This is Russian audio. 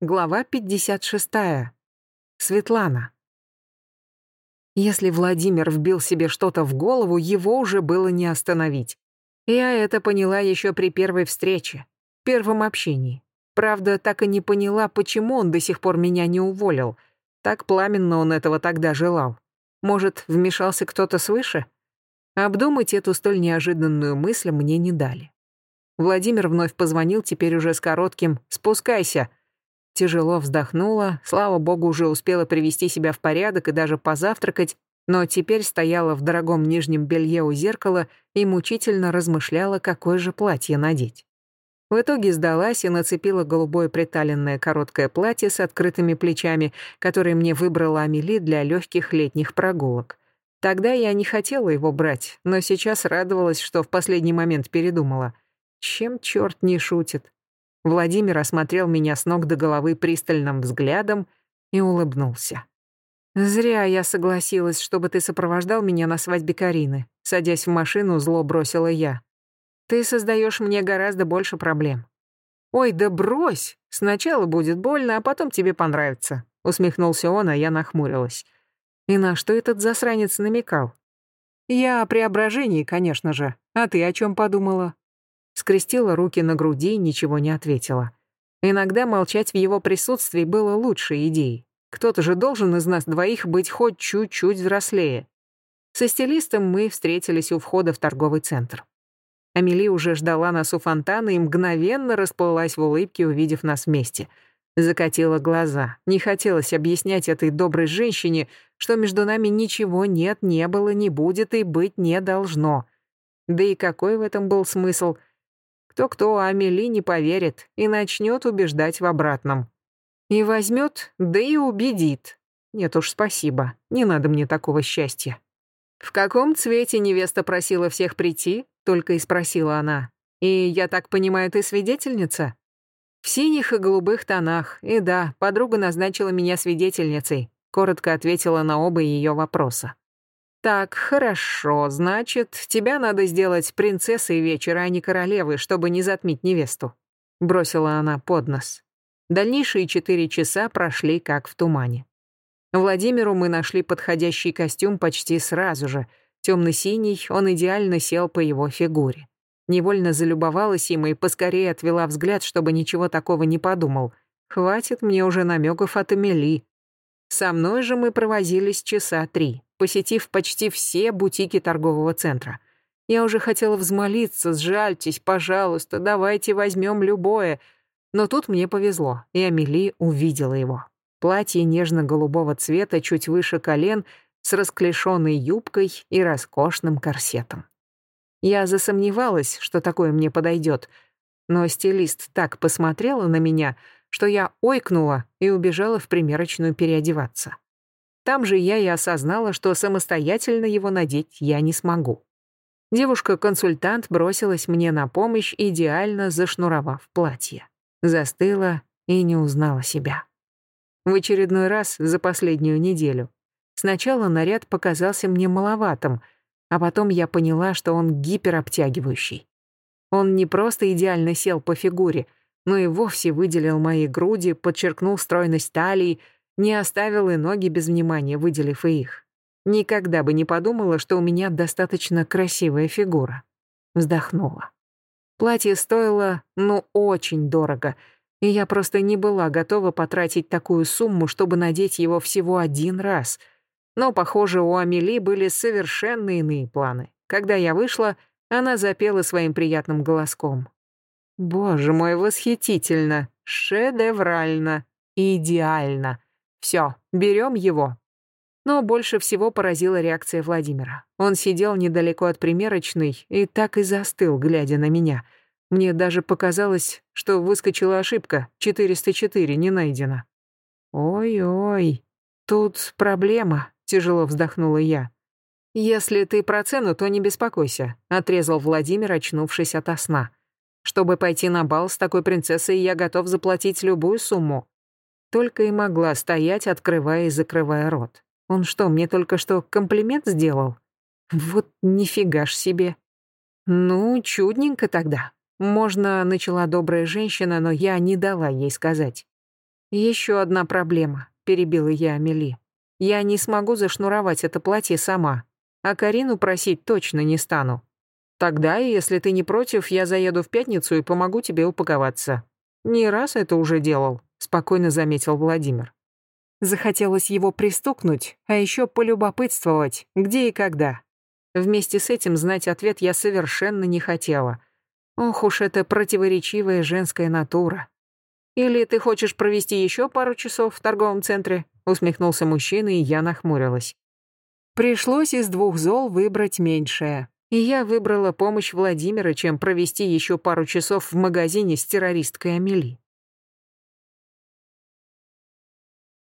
Глава 56. Светлана. Если Владимир вбил себе что-то в голову, его уже было не остановить. Я это поняла еще при первой встрече, первом общении. Правда, так и не поняла, почему он до сих пор меня не уволил. Так пламенно он этого тогда желал. Может, вмешался кто-то свыше? Обдумать эту столь неожиданную мысль мне не дали. Владимир вновь позвонил, теперь уже с коротким «спускайся», Тяжело вздохнула, слава богу, уже успела привести себя в порядок и даже позавтракать, но теперь стояла в дорогом нижнем белье у зеркала и мучительно размышляла, какое же платье надеть. В итоге сдалась и нацепила голубое приталенное короткое платье с открытыми плечами, которое мне выбрала Амели для легких летних прогулок. Тогда я не хотела его брать, но сейчас радовалась, что в последний момент передумала. Чем черт не шутит? Владимир осмотрел меня с ног до головы пристальным взглядом и улыбнулся. «Зря я согласилась, чтобы ты сопровождал меня на свадьбе Карины», садясь в машину, зло бросила я. «Ты создаешь мне гораздо больше проблем». «Ой, да брось! Сначала будет больно, а потом тебе понравится», усмехнулся он, а я нахмурилась. И на что этот засранец намекал? «Я о преображении, конечно же. А ты о чем подумала?» Скрестила руки на груди и ничего не ответила. Иногда молчать в его присутствии было лучшей идеей. Кто-то же должен из нас двоих быть хоть чуть-чуть взрослее. Со стилистом мы встретились у входа в торговый центр. Амели уже ждала нас у фонтана и мгновенно расплылась в улыбке, увидев нас вместе. Закатила глаза. Не хотелось объяснять этой доброй женщине, что между нами ничего нет, не было, не будет и быть не должно. Да и какой в этом был смысл — кто-кто, а Амели не поверит и начнет убеждать в обратном. И возьмет, да и убедит. Нет уж, спасибо, не надо мне такого счастья. «В каком цвете невеста просила всех прийти?» — только и спросила она. «И, я так понимаю, ты свидетельница?» «В синих и голубых тонах. И да, подруга назначила меня свидетельницей», — коротко ответила на оба ее вопроса. «Так, хорошо, значит, тебя надо сделать принцессой вечера, а не королевой, чтобы не затмить невесту», — бросила она под нос. Дальнейшие четыре часа прошли как в тумане. Владимиру мы нашли подходящий костюм почти сразу же. Темно-синий, он идеально сел по его фигуре. Невольно залюбовалась им и поскорее отвела взгляд, чтобы ничего такого не подумал. Хватит мне уже намеков от Эмили. Со мной же мы провозились часа три посетив почти все бутики торгового центра. Я уже хотела взмолиться, сжальтесь, пожалуйста, давайте возьмем любое. Но тут мне повезло, и Амели увидела его. Платье нежно-голубого цвета, чуть выше колен, с расклешенной юбкой и роскошным корсетом. Я засомневалась, что такое мне подойдет, но стилист так посмотрела на меня, что я ойкнула и убежала в примерочную переодеваться. Там же я и осознала, что самостоятельно его надеть я не смогу. Девушка-консультант бросилась мне на помощь, идеально зашнуровав платье. Застыла и не узнала себя. В очередной раз за последнюю неделю. Сначала наряд показался мне маловатым, а потом я поняла, что он гиперобтягивающий. Он не просто идеально сел по фигуре, но и вовсе выделил мои груди, подчеркнул стройность талии, не оставил и ноги без внимания, выделив и их. Никогда бы не подумала, что у меня достаточно красивая фигура. Вздохнула. Платье стоило, ну, очень дорого, и я просто не была готова потратить такую сумму, чтобы надеть его всего один раз. Но, похоже, у Амели были совершенно иные планы. Когда я вышла, она запела своим приятным голоском. «Боже мой, восхитительно! Шедеврально! Идеально!» Все, берем его. Но больше всего поразила реакция Владимира. Он сидел недалеко от примерочной и так и застыл, глядя на меня. Мне даже показалось, что выскочила ошибка, 404 не найдено. «Ой-ой, тут проблема», — тяжело вздохнула я. «Если ты про цену, то не беспокойся», — отрезал Владимир, очнувшись ото сна. «Чтобы пойти на бал с такой принцессой, я готов заплатить любую сумму. Только и могла стоять, открывая и закрывая рот. Он что, мне только что комплимент сделал? Вот нифига ж себе. Ну, чудненько тогда. Можно, начала добрая женщина, но я не дала ей сказать. Еще одна проблема, перебила я Амели. Я не смогу зашнуровать это платье сама, а Карину просить точно не стану. Тогда, если ты не против, я заеду в пятницу и помогу тебе упаковаться. Не раз это уже делал, спокойно заметил Владимир. Захотелось его пристукнуть, а еще полюбопытствовать, где и когда. Вместе с этим знать ответ я совершенно не хотела. Ох уж эта противоречивая женская натура. «Или ты хочешь провести еще пару часов в торговом центре?» усмехнулся мужчина, и я нахмурилась. Пришлось из двух зол выбрать меньшее. И я выбрала помощь Владимира, чем провести еще пару часов в магазине с террористкой Амели.